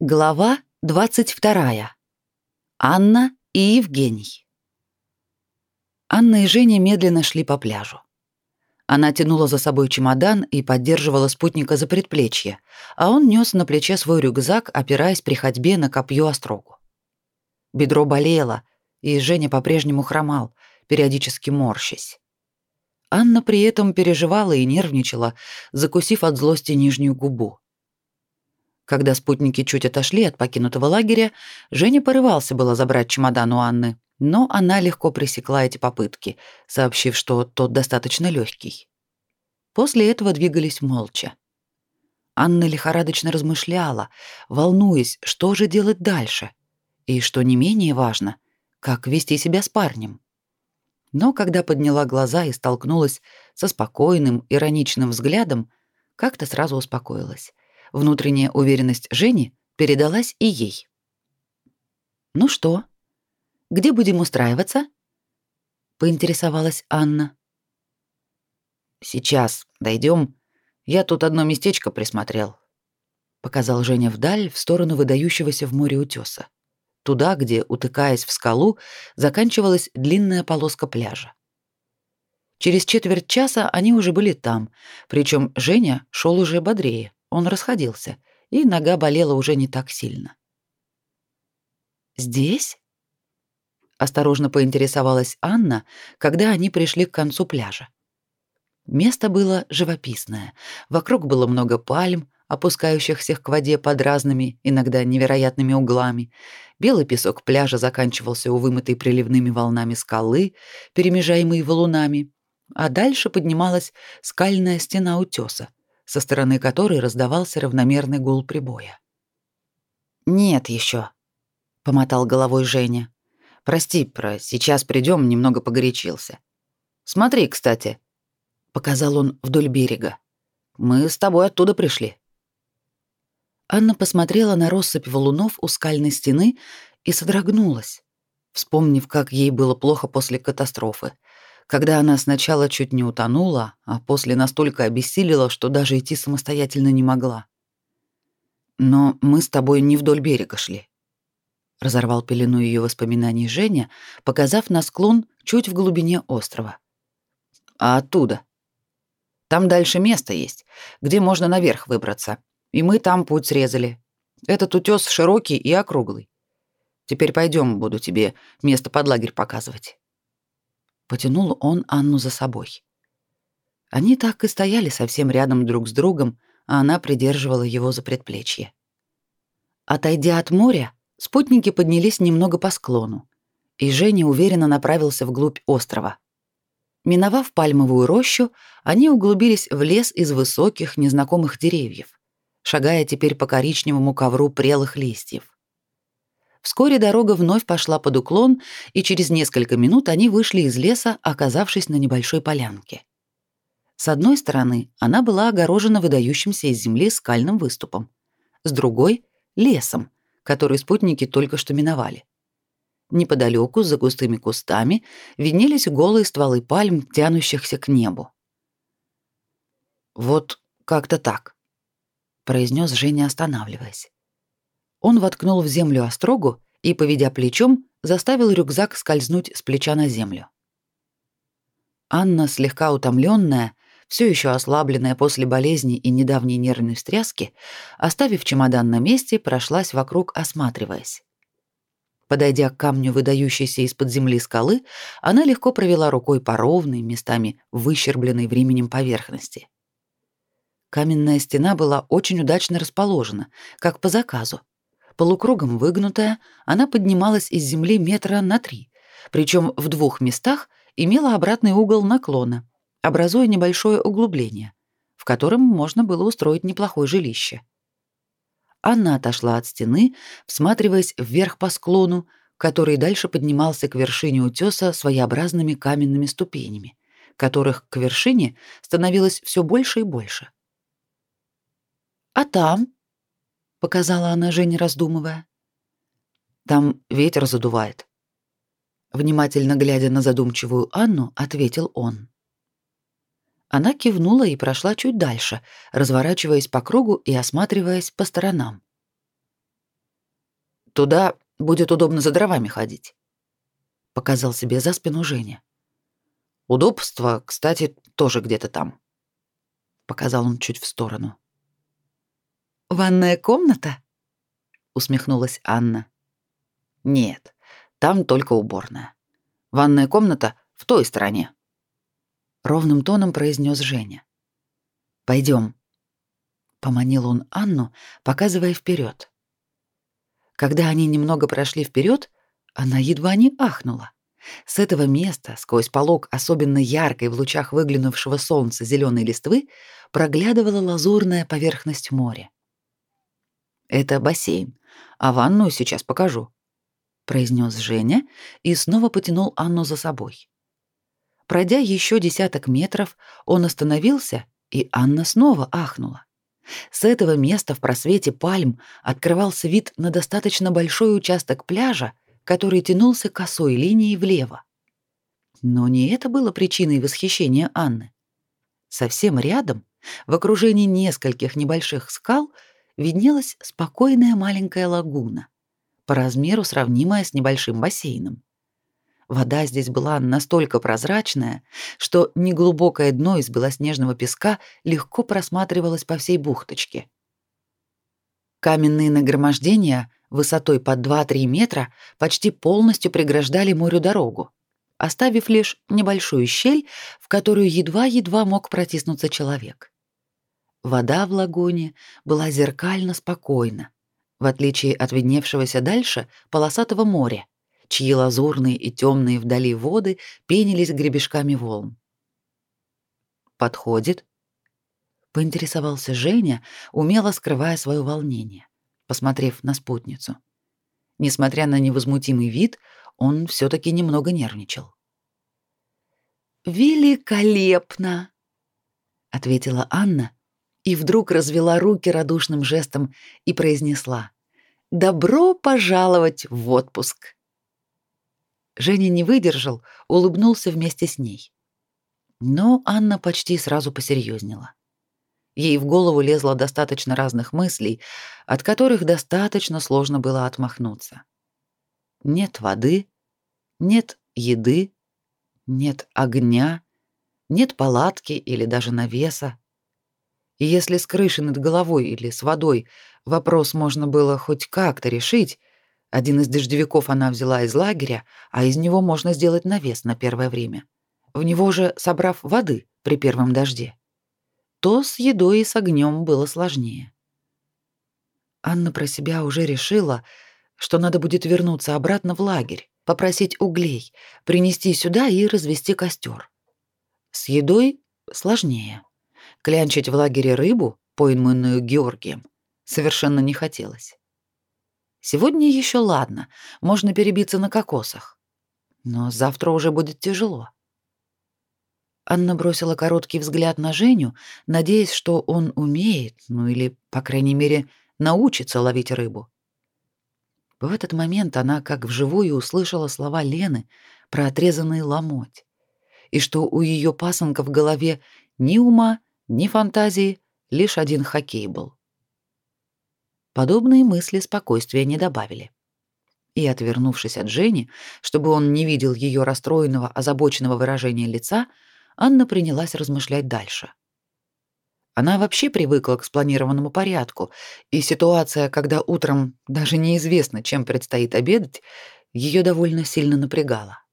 Глава 22. Анна и Евгений. Анна и Женя медленно шли по пляжу. Она тянула за собой чемодан и поддерживала спутника за предплечье, а он нес на плече свой рюкзак, опираясь при ходьбе на копье острогу. Бедро болело, и Женя по-прежнему хромал, периодически морщась. Анна при этом переживала и нервничала, закусив от злости нижнюю губу. Когда спутники чуть отошли от покинутого лагеря, Женя порывался было забрать чемодан у Анны, но она легко пресекла эти попытки, сообщив, что тот достаточно легкий. После этого двигались молча. Анна лихорадочно размышляла, волнуясь, что же делать дальше, и, что не менее важно, как вести себя с парнем. Но когда подняла глаза и столкнулась со спокойным, ироничным взглядом, как-то сразу успокоилась. Внутренняя уверенность Жени передалась и ей. «Ну что, где будем устраиваться?» — поинтересовалась Анна. «Сейчас дойдем. Я тут одно местечко присмотрел», — показал Женя вдаль, в сторону выдающегося в море утеса. Туда, где, утыкаясь в скалу, заканчивалась длинная полоска пляжа. Через четверть часа они уже были там, причем Женя шел уже бодрее. Он расходился, и нога болела уже не так сильно. «Здесь?» Осторожно поинтересовалась Анна, когда они пришли к концу пляжа. Место было живописное. Вокруг было много пальм, опускающихся к воде под разными, иногда невероятными углами. Белый песок пляжа заканчивался у вымытой приливными волнами скалы, перемежаемой валунами, а дальше поднималась скальная стена утеса, со стороны которой раздавался равномерный гул прибоя. «Нет еще», — помотал головой Женя. «Прости, про сейчас придем, немного погорячился. Смотри, кстати», — показал он вдоль берега. «Мы с тобой оттуда пришли». Анна посмотрела на россыпь валунов у скальной стены и содрогнулась, вспомнив, как ей было плохо после катастрофы, когда она сначала чуть не утонула, а после настолько обессилила, что даже идти самостоятельно не могла. «Но мы с тобой не вдоль берега шли», — разорвал пелену ее воспоминаний Женя, показав на склон чуть в глубине острова. «А оттуда? Там дальше место есть, где можно наверх выбраться, и мы там путь срезали. Этот утес широкий и округлый. Теперь пойдем, буду тебе место под лагерь показывать». Потянул он Анну за собой. Они так и стояли совсем рядом друг с другом, а она придерживала его за предплечье. Отойдя от моря, спутники поднялись немного по склону, и Женя уверенно направился вглубь острова. Миновав пальмовую рощу, они углубились в лес из высоких, незнакомых деревьев, шагая теперь по коричневому ковру прелых листьев. Вскоре дорога вновь пошла под уклон, и через несколько минут они вышли из леса, оказавшись на небольшой полянке. С одной стороны, она была огорожена выдающимся из земли скальным выступом, с другой — лесом, который спутники только что миновали. Неподалеку, за густыми кустами, виднелись голые стволы пальм, тянущихся к небу. «Вот как-то так», — произнес Женя, останавливаясь. Он воткнул в землю острогу и, поведя плечом, заставил рюкзак скользнуть с плеча на землю. Анна, слегка утомленная, все еще ослабленная после болезни и недавней нервной встряски, оставив чемодан на месте, прошлась вокруг, осматриваясь. Подойдя к камню, выдающейся из-под земли скалы, она легко провела рукой по ровной, местами выщербленной временем поверхности. Каменная стена была очень удачно расположена, как по заказу, Полукругом выгнутая, она поднималась из земли метра на три, причем в двух местах имела обратный угол наклона, образуя небольшое углубление, в котором можно было устроить неплохое жилище. Анна отошла от стены, всматриваясь вверх по склону, который дальше поднимался к вершине утеса своеобразными каменными ступенями, которых к вершине становилось все больше и больше. «А там?» Показала она Жене, раздумывая. Там ветер задувает. Внимательно глядя на задумчивую Анну, ответил он. Она кивнула и прошла чуть дальше, разворачиваясь по кругу и осматриваясь по сторонам. Туда будет удобно за дровами ходить. Показал себе за спину Женя. Удобство, кстати, тоже где-то там. Показал он чуть в сторону. Ванная комната? усмехнулась Анна. Нет, там только уборная. Ванная комната в той стороне. Ровным тоном произнес Женя. Пойдем. Поманил он Анну, показывая вперед. Когда они немного прошли вперед, она едва не ахнула. С этого места, сквозь полог особенно яркой в лучах выглянувшего солнца зеленой листвы, проглядывала лазурная поверхность моря. Это бассейн, а ванную сейчас покажу, произнес Женя и снова потянул Анну за собой. Пройдя еще десяток метров, он остановился, и Анна снова ахнула. С этого места в просвете пальм открывался вид на достаточно большой участок пляжа, который тянулся косой линией влево. Но не это было причиной восхищения Анны. Совсем рядом, в окружении нескольких небольших скал, виднелась спокойная маленькая лагуна, по размеру сравнимая с небольшим бассейном. Вода здесь была настолько прозрачная, что неглубокое дно из белоснежного песка легко просматривалось по всей бухточке. Каменные нагромождения высотой под 2-3 метра почти полностью преграждали морю дорогу, оставив лишь небольшую щель, в которую едва-едва мог протиснуться человек. Вода в лагуне была зеркально спокойна, в отличие от видневшегося дальше полосатого моря, чьи лазурные и темные вдали воды пенились гребешками волн. «Подходит?» — поинтересовался Женя, умело скрывая свое волнение, посмотрев на спутницу. Несмотря на невозмутимый вид, он все таки немного нервничал. «Великолепно!» — ответила Анна и вдруг развела руки радушным жестом и произнесла «Добро пожаловать в отпуск!» Женя не выдержал, улыбнулся вместе с ней. Но Анна почти сразу посерьезнела. Ей в голову лезло достаточно разных мыслей, от которых достаточно сложно было отмахнуться. Нет воды, нет еды, нет огня, нет палатки или даже навеса. И если с крыши над головой или с водой вопрос можно было хоть как-то решить, один из дождевиков она взяла из лагеря, а из него можно сделать навес на первое время. В него же собрав воды при первом дожде. То с едой и с огнем было сложнее. Анна про себя уже решила, что надо будет вернуться обратно в лагерь, попросить углей, принести сюда и развести костер. С едой сложнее. Клянчить в лагере рыбу, пойманную Георгием, совершенно не хотелось. Сегодня еще ладно, можно перебиться на кокосах. Но завтра уже будет тяжело. Анна бросила короткий взгляд на Женю, надеясь, что он умеет, ну или, по крайней мере, научится ловить рыбу. В этот момент она как вживую услышала слова Лены про отрезанный ломоть, и что у ее пасынка в голове ни ума, ни фантазии, лишь один хоккей был. Подобные мысли спокойствия не добавили. И, отвернувшись от Жени, чтобы он не видел ее расстроенного, озабоченного выражения лица, Анна принялась размышлять дальше. Она вообще привыкла к спланированному порядку, и ситуация, когда утром даже неизвестно, чем предстоит обедать, ее довольно сильно напрягала.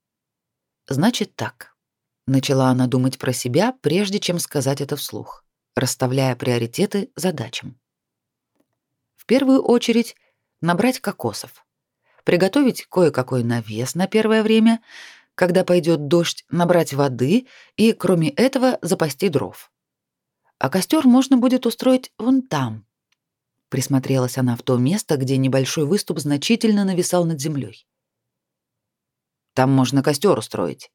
Значит так. Начала она думать про себя, прежде чем сказать это вслух, расставляя приоритеты задачам. В первую очередь набрать кокосов. Приготовить кое-какой навес на первое время, когда пойдет дождь, набрать воды и, кроме этого, запасти дров. А костер можно будет устроить вон там. Присмотрелась она в то место, где небольшой выступ значительно нависал над землей. Там можно костер устроить,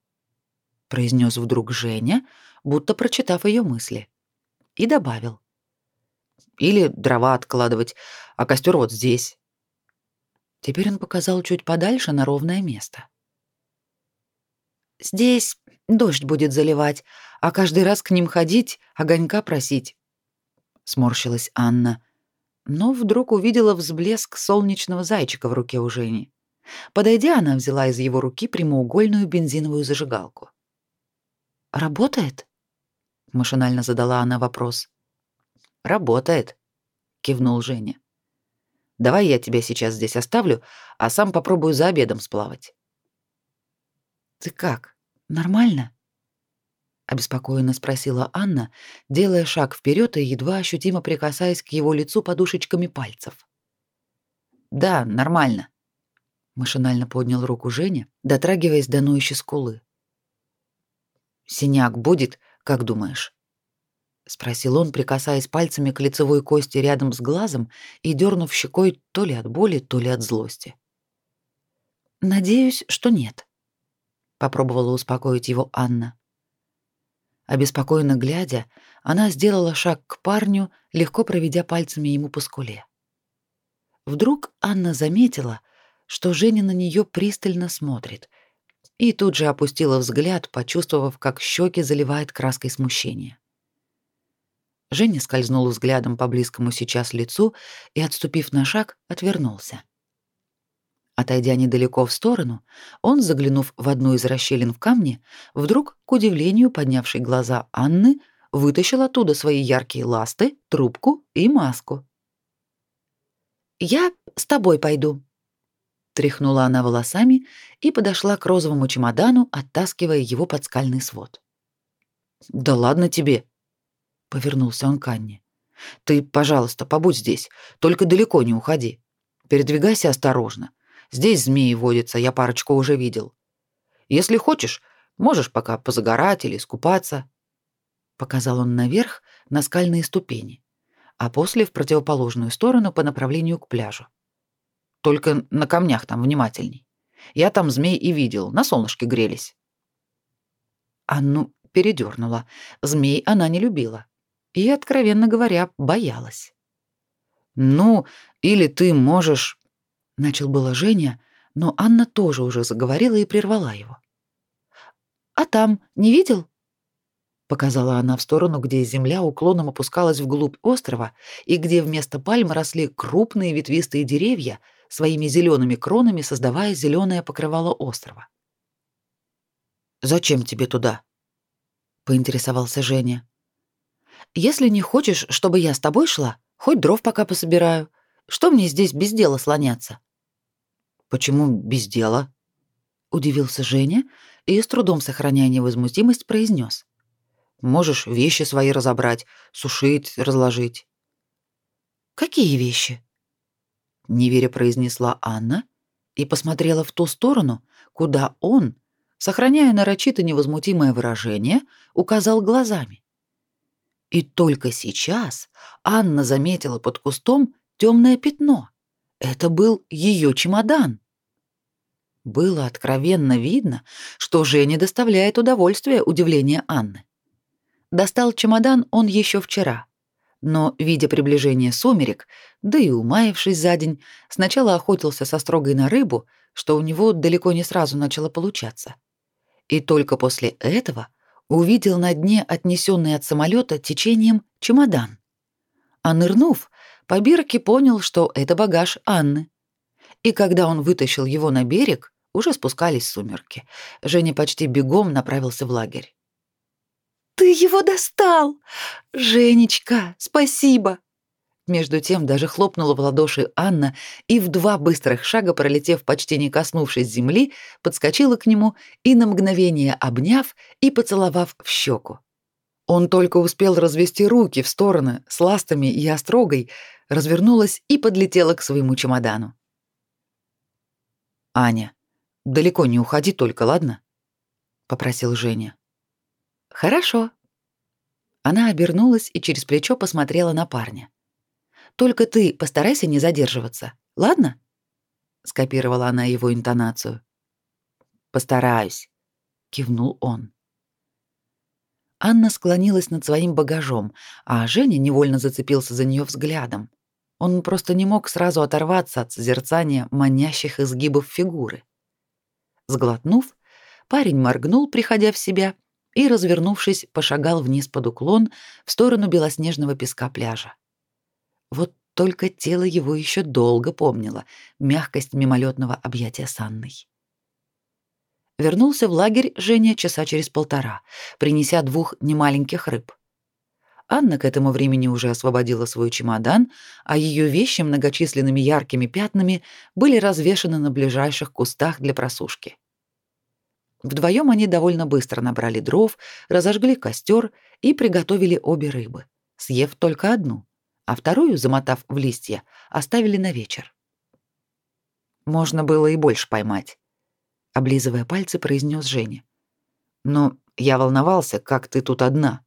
произнес вдруг Женя, будто прочитав ее мысли, и добавил: или дрова откладывать, а костер вот здесь. Теперь он показал чуть подальше на ровное место. Здесь дождь будет заливать, а каждый раз к ним ходить, огонька просить. Сморщилась Анна. но вдруг увидела взблеск солнечного зайчика в руке у Жени. Подойдя, она взяла из его руки прямоугольную бензиновую зажигалку. «Работает?» — машинально задала она вопрос. «Работает», — кивнул Женя. «Давай я тебя сейчас здесь оставлю, а сам попробую за обедом сплавать». «Ты как, нормально?» — обеспокоенно спросила Анна, делая шаг вперед и едва ощутимо прикасаясь к его лицу подушечками пальцев. «Да, нормально», — машинально поднял руку Женя, дотрагиваясь до ноющей скулы. «Синяк будет, как думаешь?» спросил он, прикасаясь пальцами к лицевой кости рядом с глазом и дернув щекой то ли от боли, то ли от злости. Надеюсь, что нет, попробовала успокоить его Анна. Обеспокоенно глядя, она сделала шаг к парню, легко проведя пальцами ему по скуле. Вдруг Анна заметила, что Женя на нее пристально смотрит, и тут же опустила взгляд, почувствовав, как щеки заливает краской смущения. Женя скользнул взглядом по близкому сейчас лицу и, отступив на шаг, отвернулся. Отойдя недалеко в сторону, он, заглянув в одну из расщелин в камне, вдруг, к удивлению поднявшей глаза Анны, вытащил оттуда свои яркие ласты, трубку и маску. «Я с тобой пойду», — тряхнула она волосами и подошла к розовому чемодану, оттаскивая его под скальный свод. «Да ладно тебе», Повернулся он к Анне. Ты, пожалуйста, побудь здесь, только далеко не уходи. Передвигайся осторожно. Здесь змеи водятся, я парочку уже видел. Если хочешь, можешь пока позагорать или искупаться. Показал он наверх на скальные ступени, а после в противоположную сторону по направлению к пляжу. Только на камнях там внимательней. Я там змей и видел, на солнышке грелись. Анну передернула. Змей она не любила и, откровенно говоря, боялась. «Ну, или ты можешь...» — начал было Женя, но Анна тоже уже заговорила и прервала его. «А там не видел?» Показала она в сторону, где земля уклоном опускалась вглубь острова и где вместо пальм росли крупные ветвистые деревья, своими зелеными кронами создавая зеленое покрывало острова. «Зачем тебе туда?» — поинтересовался Женя. Если не хочешь, чтобы я с тобой шла, хоть дров пока пособираю. Что мне здесь без дела слоняться? Почему без дела? удивился Женя и с трудом сохраняя невозмутимость произнес: Можешь вещи свои разобрать, сушить, разложить. Какие вещи? Неверя произнесла Анна и посмотрела в ту сторону, куда он, сохраняя нарочито невозмутимое выражение, указал глазами. И только сейчас Анна заметила под кустом темное пятно. Это был ее чемодан. Было откровенно видно, что Жене доставляет удовольствие удивление Анны. Достал чемодан он еще вчера, но, видя приближение сумерек, да и умаившись за день, сначала охотился со строгой на рыбу, что у него далеко не сразу начало получаться. И только после этого — увидел на дне отнесенный от самолета течением чемодан. А нырнув, по бирке понял, что это багаж Анны. И когда он вытащил его на берег, уже спускались сумерки. Женя почти бегом направился в лагерь. «Ты его достал! Женечка, спасибо!» Между тем даже хлопнула в ладоши Анна и в два быстрых шага, пролетев почти не коснувшись земли, подскочила к нему и на мгновение обняв и поцеловав в щеку. Он только успел развести руки в стороны с ластами и острогой, развернулась и подлетела к своему чемодану. «Аня, далеко не уходи только, ладно?» — попросил Женя. «Хорошо». Она обернулась и через плечо посмотрела на парня. Только ты постарайся не задерживаться, ладно? Скопировала она его интонацию. Постараюсь, кивнул он. Анна склонилась над своим багажом, а Женя невольно зацепился за нее взглядом. Он просто не мог сразу оторваться от созерцания манящих изгибов фигуры. Сглотнув, парень моргнул, приходя в себя, и, развернувшись, пошагал вниз под уклон в сторону белоснежного песка пляжа. Вот только тело его еще долго помнило мягкость мимолетного объятия с. Вернулся в лагерь Женя часа через полтора, принеся двух немаленьких рыб. Анна к этому времени уже освободила свой чемодан, а ее вещи многочисленными яркими пятнами были развешаны на ближайших кустах для просушки. Вдвоем они довольно быстро набрали дров, разожгли костер и приготовили обе рыбы, съев только одну, а вторую, замотав в листья, оставили на вечер. Можно было и больше поймать, облизывая пальцы, произнес Женя. Но я волновался, как ты тут одна.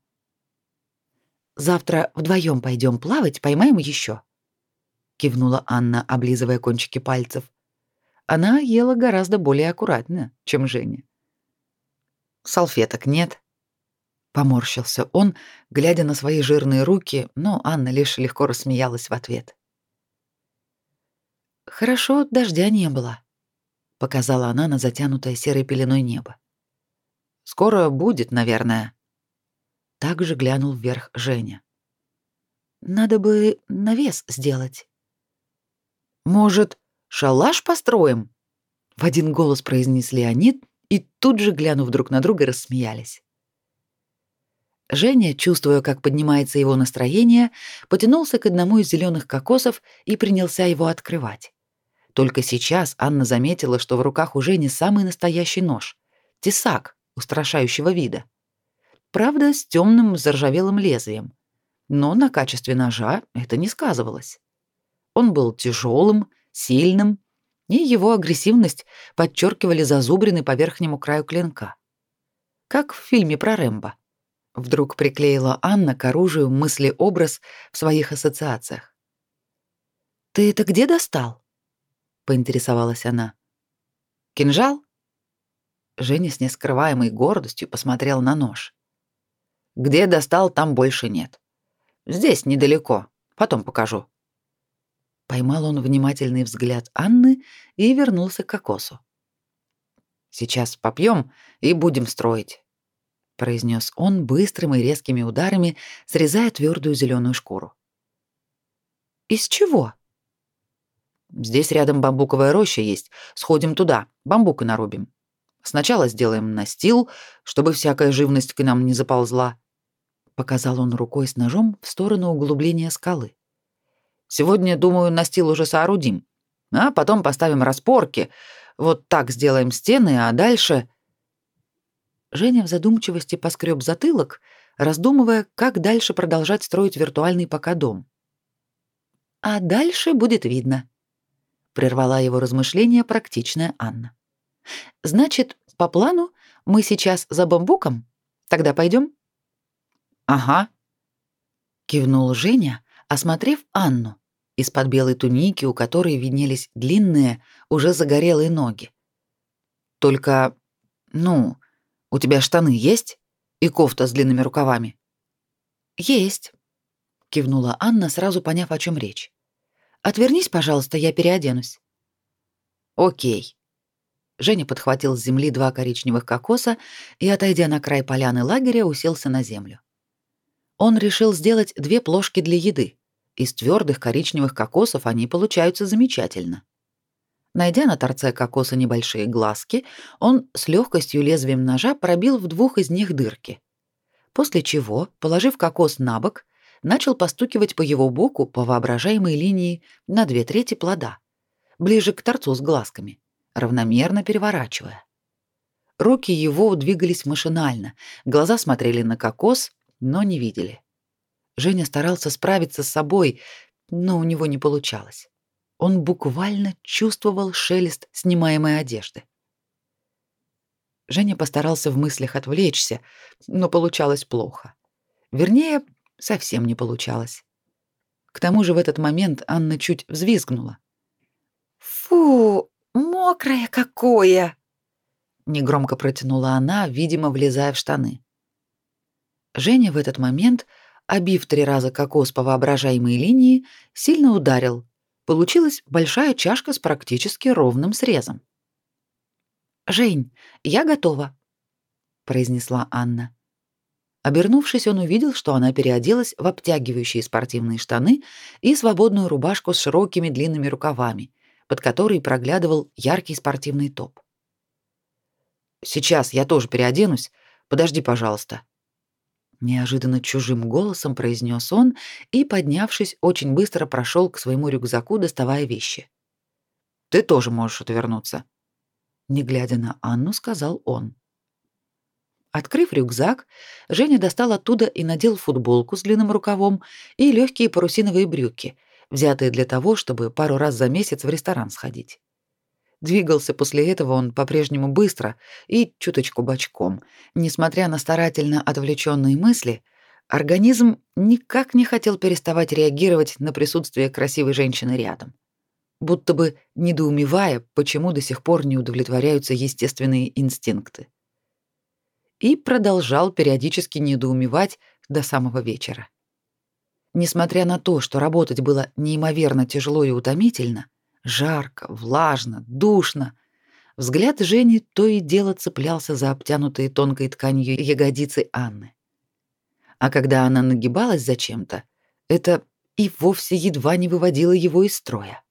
Завтра вдвоем пойдем плавать, поймаем еще. кивнула Анна, облизывая кончики пальцев. Она ела гораздо более аккуратно, чем Женя. Салфеток нет. Поморщился он, глядя на свои жирные руки, но Анна лишь легко рассмеялась в ответ. Хорошо, дождя не было, показала она на затянутое серой пеленой небо. Скоро будет, наверное. Также глянул вверх Женя. Надо бы навес сделать. Может, шалаш построим? В один голос произнесли они и тут же, глянув друг на друга, рассмеялись. Женя, чувствуя, как поднимается его настроение, потянулся к одному из зеленых кокосов и принялся его открывать. Только сейчас Анна заметила, что в руках у Жени самый настоящий нож — тесак устрашающего вида. Правда, с темным заржавелым лезвием. Но на качестве ножа это не сказывалось. Он был тяжелым, сильным, и его агрессивность подчеркивали зазубрины по верхнему краю клинка. Как в фильме про Рэмбо. Вдруг приклеила Анна к оружию мысли-образ в своих ассоциациях. «Ты это где достал?» — поинтересовалась она. «Кинжал?» Женя с нескрываемой гордостью посмотрел на нож. «Где достал, там больше нет. Здесь недалеко, потом покажу». Поймал он внимательный взгляд Анны и вернулся к кокосу. «Сейчас попьем и будем строить», — произнес он быстрыми и резкими ударами, срезая твердую зеленую шкуру. «Из чего?» «Здесь рядом бамбуковая роща есть. Сходим туда, бамбука нарубим. Сначала сделаем настил, чтобы всякая живность к нам не заползла», — показал он рукой с ножом в сторону углубления скалы. Сегодня, думаю, настил уже соорудим. А потом поставим распорки. Вот так сделаем стены, а дальше...» Женя в задумчивости поскреб затылок, раздумывая, как дальше продолжать строить виртуальный пока дом. «А дальше будет видно», — прервала его размышления практичная Анна. «Значит, по плану мы сейчас за бамбуком? Тогда пойдем?» «Ага», — кивнул Женя, осмотрев Анну, из-под белой туники, у которой виднелись длинные, уже загорелые ноги. Только, ну, у тебя штаны есть и кофта с длинными рукавами? Есть, кивнула Анна, сразу поняв, о чем речь. Отвернись, пожалуйста, я переоденусь. О'кей. Женя подхватил с земли два коричневых кокоса и, отойдя на край поляны лагеря, уселся на землю. Он решил сделать две плошки для еды, из твердых коричневых кокосов они получаются замечательно. Найдя на торце кокоса небольшие глазки, он с легкостью лезвием ножа пробил в двух из них дырки. После чего, положив кокос на бок, начал постукивать по его боку по воображаемой линии на две трети плода, ближе к торцу с глазками, равномерно переворачивая. Руки его двигались машинально, глаза смотрели на кокос, но не видели. Женя старался справиться с собой, но у него не получалось. Он буквально чувствовал шелест снимаемой одежды. Женя постарался в мыслях отвлечься, но получалось плохо. Вернее, совсем не получалось. К тому же в этот момент Анна чуть взвизгнула. «Фу, мокрое какое!» Негромко протянула она, видимо, влезая в штаны. Женя в этот момент обив три раза кокос по воображаемой линии, сильно ударил. Получилась большая чашка с практически ровным срезом. «Жень, я готова», — произнесла Анна. Обернувшись, он увидел, что она переоделась в обтягивающие спортивные штаны и свободную рубашку с широкими длинными рукавами, под которой проглядывал яркий спортивный топ. «Сейчас я тоже переоденусь. Подожди, пожалуйста», неожиданно чужим голосом произнес он и, поднявшись, очень быстро прошел к своему рюкзаку, доставая вещи. Ты тоже можешь отвернуться, не глядя на Анну, сказал он. Открыв рюкзак, Женя достал оттуда и надел футболку с длинным рукавом и легкие парусиновые брюки, взятые для того, чтобы пару раз за месяц в ресторан сходить. Двигался после этого он по-прежнему быстро и чуточку бочком. Несмотря на старательно отвлеченные мысли, организм никак не хотел переставать реагировать на присутствие красивой женщины рядом. Будто бы недоумевая, почему до сих пор не удовлетворяются естественные инстинкты. И продолжал периодически недоумевать до самого вечера. Несмотря на то, что работать было неимоверно тяжело и утомительно, Жарко, влажно, душно. Взгляд Жени то и дело цеплялся за обтянутые тонкой тканью ягодицы Анны. А когда она нагибалась зачем-то, это и вовсе едва не выводило его из строя.